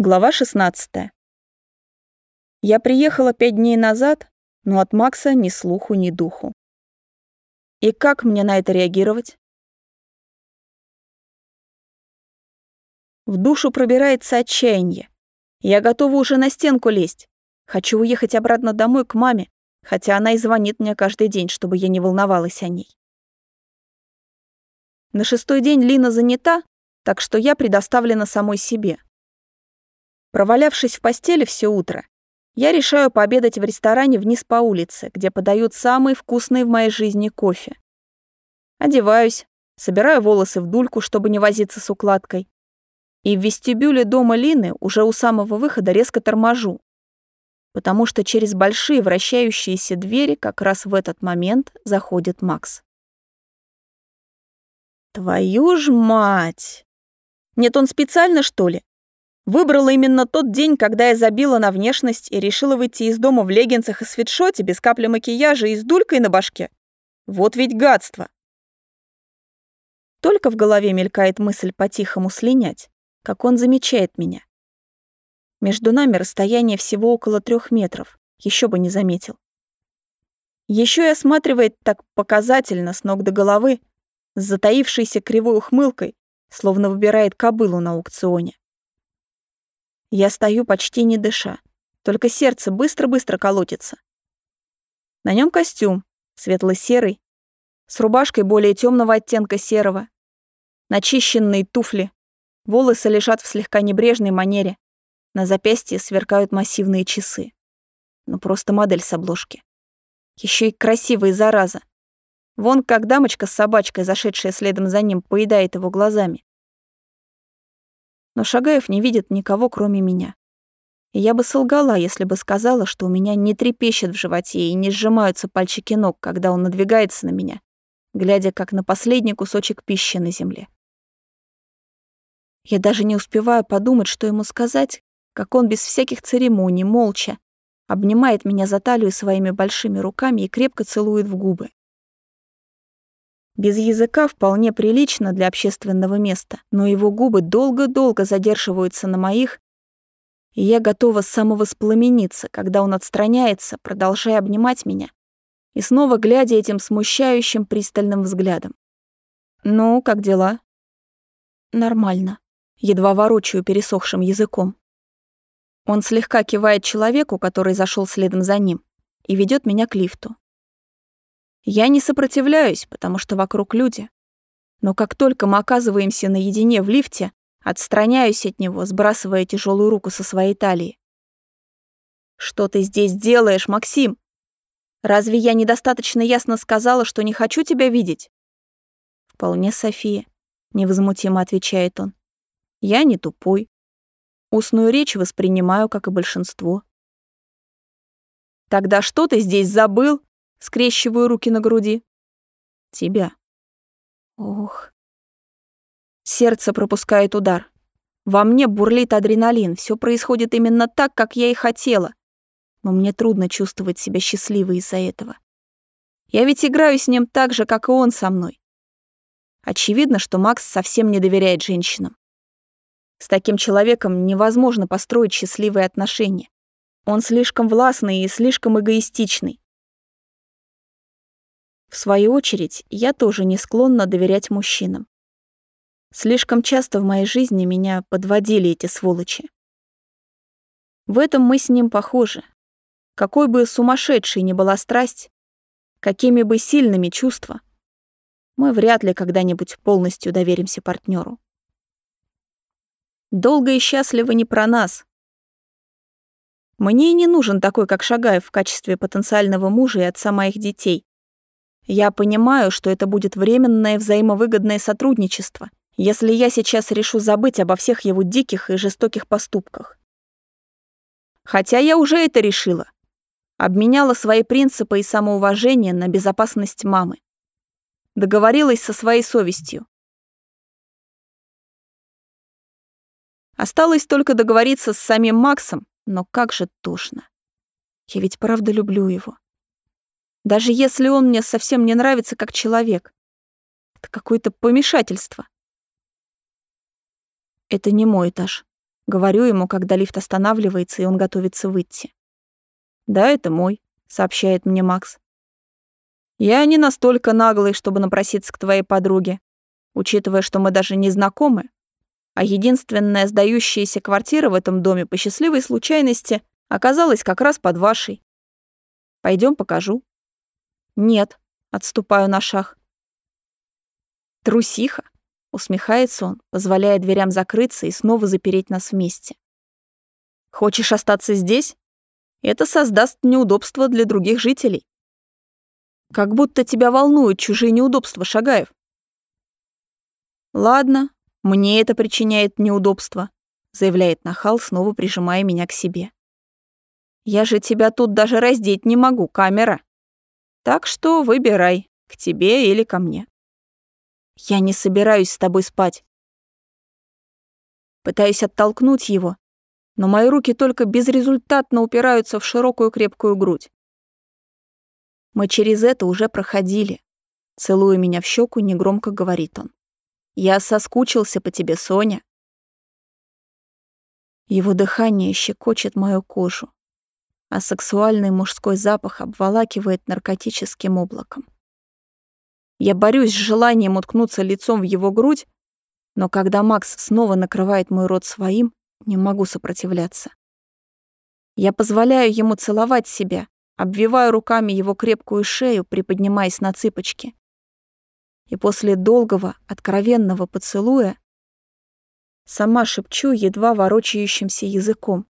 Глава 16. Я приехала пять дней назад, но от Макса ни слуху, ни духу. И как мне на это реагировать? В душу пробирается отчаяние. Я готова уже на стенку лезть. Хочу уехать обратно домой к маме, хотя она и звонит мне каждый день, чтобы я не волновалась о ней. На шестой день Лина занята, так что я предоставлена самой себе. Провалявшись в постели все утро, я решаю пообедать в ресторане вниз по улице, где подают самый вкусный в моей жизни кофе. Одеваюсь, собираю волосы в дульку, чтобы не возиться с укладкой. И в вестибюле дома Лины уже у самого выхода резко торможу, потому что через большие вращающиеся двери как раз в этот момент заходит Макс. Твою ж мать! Нет, он специально, что ли? Выбрала именно тот день, когда я забила на внешность и решила выйти из дома в леггинсах и свитшоте без капли макияжа и с дулькой на башке. Вот ведь гадство. Только в голове мелькает мысль по-тихому слинять, как он замечает меня. Между нами расстояние всего около трех метров, еще бы не заметил. Еще и осматривает так показательно с ног до головы, с затаившейся кривой ухмылкой, словно выбирает кобылу на аукционе. Я стою почти не дыша, только сердце быстро-быстро колотится. На нем костюм, светло-серый, с рубашкой более темного оттенка серого, начищенные туфли, волосы лежат в слегка небрежной манере, на запястье сверкают массивные часы. Ну просто модель с обложки. Еще и красивая зараза. Вон как дамочка с собачкой, зашедшая следом за ним, поедает его глазами но Шагаев не видит никого, кроме меня. И я бы солгала, если бы сказала, что у меня не трепещет в животе и не сжимаются пальчики ног, когда он надвигается на меня, глядя как на последний кусочек пищи на земле. Я даже не успеваю подумать, что ему сказать, как он без всяких церемоний, молча, обнимает меня за талию своими большими руками и крепко целует в губы. Без языка вполне прилично для общественного места, но его губы долго-долго задерживаются на моих, и я готова самовоспламениться, когда он отстраняется, продолжая обнимать меня, и снова глядя этим смущающим пристальным взглядом. «Ну, как дела?» «Нормально», едва ворочаю пересохшим языком. Он слегка кивает человеку, который зашел следом за ним, и ведет меня к лифту. Я не сопротивляюсь, потому что вокруг люди. Но как только мы оказываемся наедине в лифте, отстраняюсь от него, сбрасывая тяжелую руку со своей талии. «Что ты здесь делаешь, Максим? Разве я недостаточно ясно сказала, что не хочу тебя видеть?» «Вполне, София», — невозмутимо отвечает он. «Я не тупой. Устную речь воспринимаю, как и большинство». «Тогда что ты здесь забыл?» Скрещиваю руки на груди. Тебя. Ох. Сердце пропускает удар. Во мне бурлит адреналин. Все происходит именно так, как я и хотела. Но мне трудно чувствовать себя счастливой из-за этого. Я ведь играю с ним так же, как и он со мной. Очевидно, что Макс совсем не доверяет женщинам. С таким человеком невозможно построить счастливые отношения. Он слишком властный и слишком эгоистичный. В свою очередь, я тоже не склонна доверять мужчинам. Слишком часто в моей жизни меня подводили эти сволочи. В этом мы с ним похожи. Какой бы сумасшедшей ни была страсть, какими бы сильными чувства, мы вряд ли когда-нибудь полностью доверимся партнеру. Долго и счастливо не про нас. Мне и не нужен такой, как Шагаев в качестве потенциального мужа и отца моих детей. Я понимаю, что это будет временное взаимовыгодное сотрудничество, если я сейчас решу забыть обо всех его диких и жестоких поступках. Хотя я уже это решила. Обменяла свои принципы и самоуважение на безопасность мамы. Договорилась со своей совестью. Осталось только договориться с самим Максом, но как же тошно. Я ведь правда люблю его. Даже если он мне совсем не нравится как человек. Это какое-то помешательство. Это не мой этаж. Говорю ему, когда лифт останавливается, и он готовится выйти. «Да, это мой», — сообщает мне Макс. «Я не настолько наглый, чтобы напроситься к твоей подруге, учитывая, что мы даже не знакомы, а единственная сдающаяся квартира в этом доме по счастливой случайности оказалась как раз под вашей. Пойдем покажу». «Нет», — отступаю на шаг. «Трусиха», — усмехается он, позволяя дверям закрыться и снова запереть нас вместе. «Хочешь остаться здесь? Это создаст неудобства для других жителей. Как будто тебя волнуют чужие неудобства, Шагаев». «Ладно, мне это причиняет неудобства», — заявляет Нахал, снова прижимая меня к себе. «Я же тебя тут даже раздеть не могу, камера. Так что выбирай, к тебе или ко мне». Я не собираюсь с тобой спать. Пытаюсь оттолкнуть его, но мои руки только безрезультатно упираются в широкую крепкую грудь. Мы через это уже проходили. Целуя меня в щеку, негромко говорит он. Я соскучился по тебе, Соня. Его дыхание щекочет мою кожу, а сексуальный мужской запах обволакивает наркотическим облаком. Я борюсь с желанием уткнуться лицом в его грудь, но когда Макс снова накрывает мой рот своим, не могу сопротивляться. Я позволяю ему целовать себя, обвиваю руками его крепкую шею, приподнимаясь на цыпочки. И после долгого, откровенного поцелуя сама шепчу едва ворочающимся языком.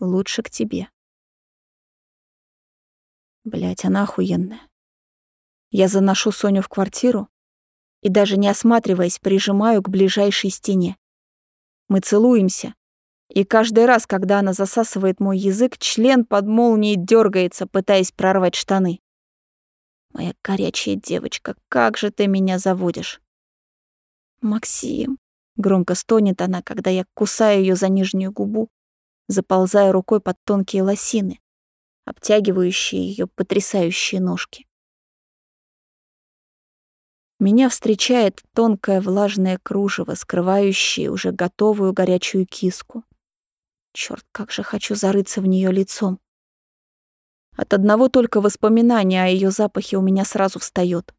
Лучше к тебе. Блять, она охуенная. Я заношу Соню в квартиру и даже не осматриваясь, прижимаю к ближайшей стене. Мы целуемся, и каждый раз, когда она засасывает мой язык, член под молнией дергается, пытаясь прорвать штаны. Моя горячая девочка, как же ты меня заводишь. Максим, громко стонет она, когда я кусаю ее за нижнюю губу, заползая рукой под тонкие лосины, обтягивающие ее потрясающие ножки. Меня встречает тонкое влажное кружево, скрывающее уже готовую горячую киску. Черт, как же хочу зарыться в нее лицом. От одного только воспоминания о ее запахе у меня сразу встает.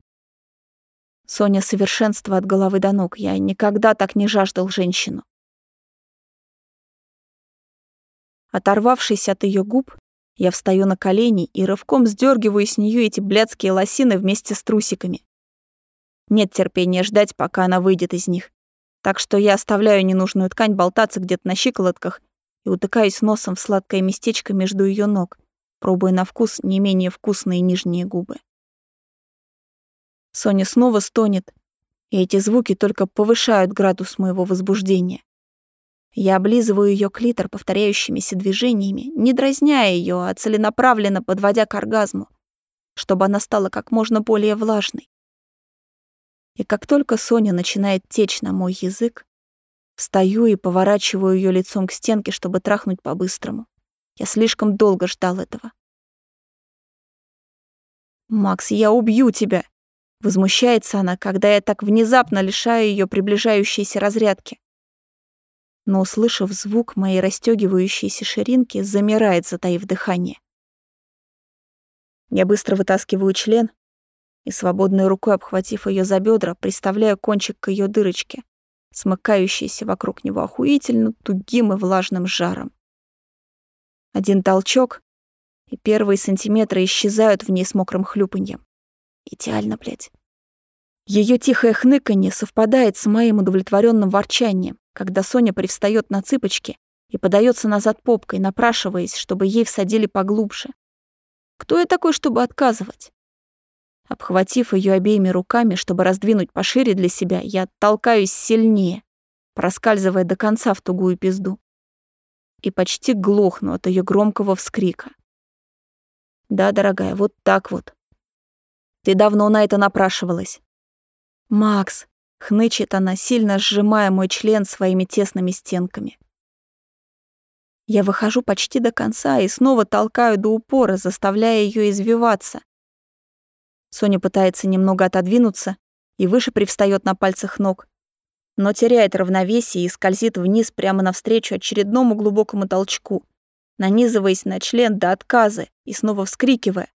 Соня совершенство от головы до ног. Я никогда так не жаждал женщину. Оторвавшись от ее губ, я встаю на колени и рывком сдергиваю с нее эти блядские лосины вместе с трусиками. Нет терпения ждать, пока она выйдет из них. Так что я оставляю ненужную ткань болтаться где-то на щиколотках и утыкаюсь носом в сладкое местечко между ее ног, пробуя на вкус не менее вкусные нижние губы. Соня снова стонет, и эти звуки только повышают градус моего возбуждения. Я облизываю ее клитор повторяющимися движениями, не дразняя ее, а целенаправленно подводя к оргазму, чтобы она стала как можно более влажной. И как только Соня начинает течь на мой язык, встаю и поворачиваю ее лицом к стенке, чтобы трахнуть по-быстрому. Я слишком долго ждал этого. «Макс, я убью тебя!» Возмущается она, когда я так внезапно лишаю ее приближающейся разрядки. Но, услышав звук моей расстегивающейся ширинки, замирает, затаив дыхание. Я быстро вытаскиваю член, и свободной рукой обхватив ее за бедра, приставляю кончик к ее дырочке, смыкающейся вокруг него охуительно тугим и влажным жаром. Один толчок, и первые сантиметры исчезают в ней с мокрым хлюпаньем. Идеально, блядь. Ее тихое хныканье совпадает с моим удовлетворенным ворчанием, когда Соня привстает на цыпочки и подается назад попкой, напрашиваясь, чтобы ей всадили поглубже. Кто я такой, чтобы отказывать? Обхватив ее обеими руками, чтобы раздвинуть пошире для себя, я толкаюсь сильнее, проскальзывая до конца в тугую пизду. И почти глохну от ее громкого вскрика. Да, дорогая, вот так вот. Ты давно на это напрашивалась. Макс, хнычет она, сильно сжимая мой член своими тесными стенками. Я выхожу почти до конца и снова толкаю до упора, заставляя ее извиваться, Соня пытается немного отодвинуться и выше привстает на пальцах ног. но теряет равновесие и скользит вниз прямо навстречу очередному глубокому толчку, нанизываясь на член до отказа и снова вскрикивая.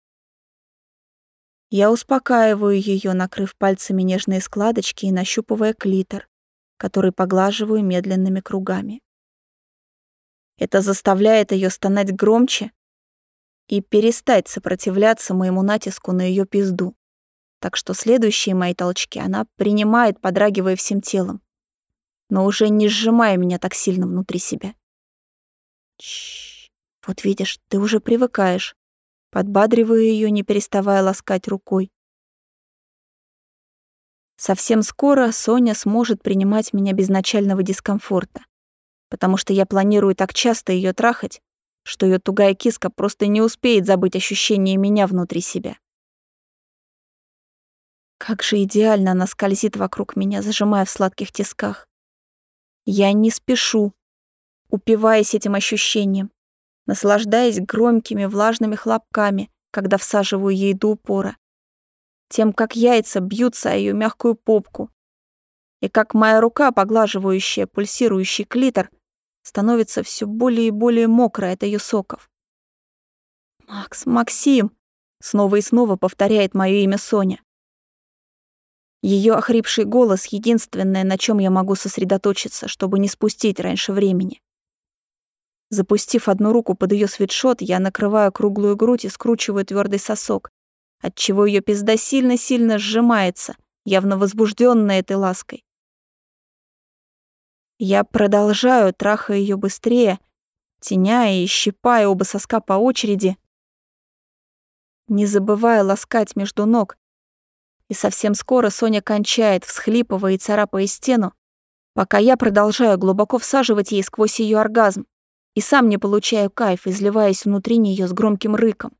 Я успокаиваю ее, накрыв пальцами нежные складочки и нащупывая клитор, который поглаживаю медленными кругами. Это заставляет ее стонать громче и перестать сопротивляться моему натиску на ее пизду. Так что следующие мои толчки она принимает, подрагивая всем телом, но уже не сжимая меня так сильно внутри себя. Чш, вот видишь, ты уже привыкаешь. Подбадриваю ее, не переставая ласкать рукой. Совсем скоро Соня сможет принимать меня без начального дискомфорта, потому что я планирую так часто ее трахать, что ее тугая киска просто не успеет забыть ощущение меня внутри себя. Как же идеально она скользит вокруг меня, зажимая в сладких тисках. Я не спешу, упиваясь этим ощущением, наслаждаясь громкими влажными хлопками, когда всаживаю ей до упора, тем, как яйца бьются о ее мягкую попку, и как моя рука, поглаживающая пульсирующий клитор, становится все более и более мокрой от ее соков. «Макс, Максим!» — снова и снова повторяет мое имя Соня. Ее охрипший голос — единственное, на чем я могу сосредоточиться, чтобы не спустить раньше времени. Запустив одну руку под ее свитшот, я накрываю круглую грудь и скручиваю твердый сосок, отчего ее пизда сильно-сильно сжимается, явно возбужденная этой лаской. Я продолжаю, трахая ее быстрее, теняя и щипая оба соска по очереди, не забывая ласкать между ног. И совсем скоро Соня кончает, всхлипывая и царапая стену, пока я продолжаю глубоко всаживать ей сквозь ее оргазм и сам не получаю кайф, изливаясь внутри нее с громким рыком.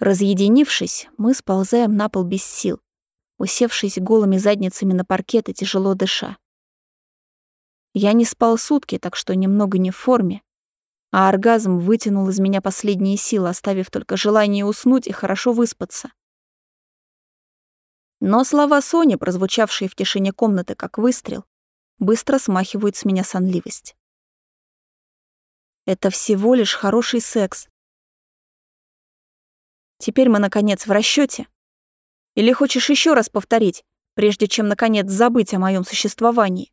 Разъединившись, мы сползаем на пол без сил, усевшись голыми задницами на паркет и тяжело дыша. Я не спал сутки, так что немного не в форме, а оргазм вытянул из меня последние силы, оставив только желание уснуть и хорошо выспаться. Но слова Сони, прозвучавшие в тишине комнаты как выстрел, быстро смахивают с меня сонливость. Это всего лишь хороший секс. Теперь мы, наконец, в расчете. Или хочешь еще раз повторить, прежде чем, наконец, забыть о моем существовании?